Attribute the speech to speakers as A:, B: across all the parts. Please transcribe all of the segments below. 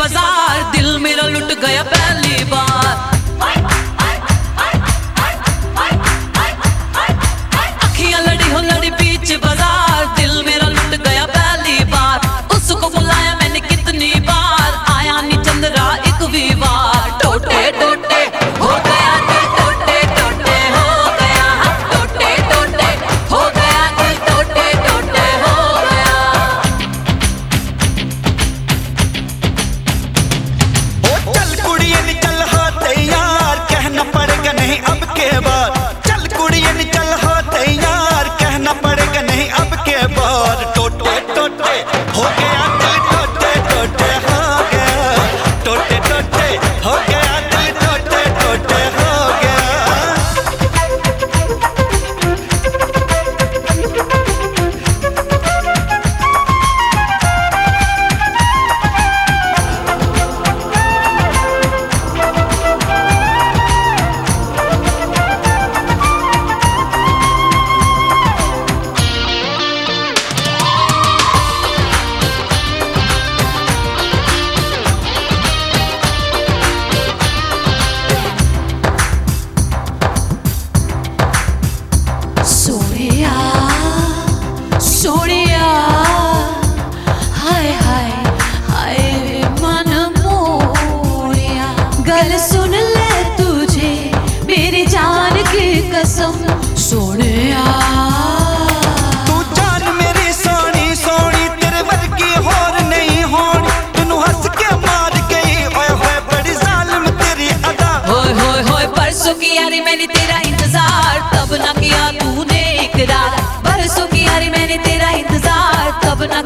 A: बाजार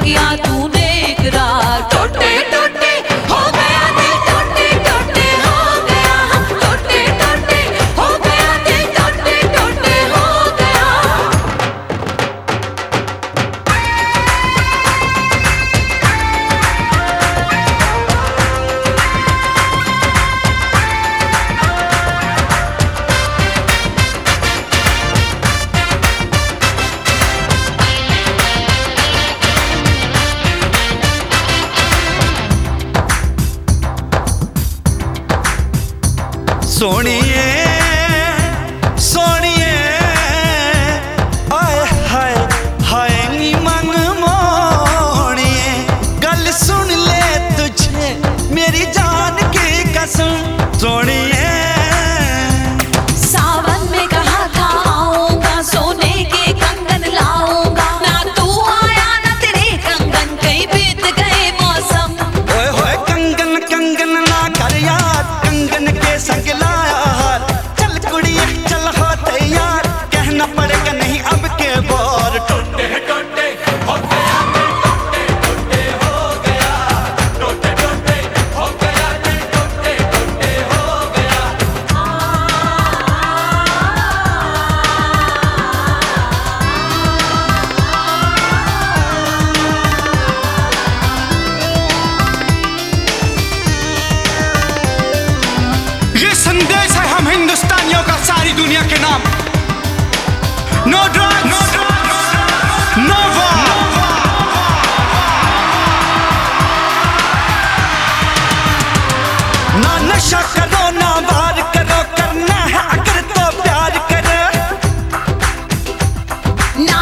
A: किया तूने
B: ਸੋਹਣੀਏ
C: दुनिया के नाम।
B: नो
C: ड्रग्स
B: नो ना नशा करो, ना वार करना है अगर तो प्यार करो।
A: ना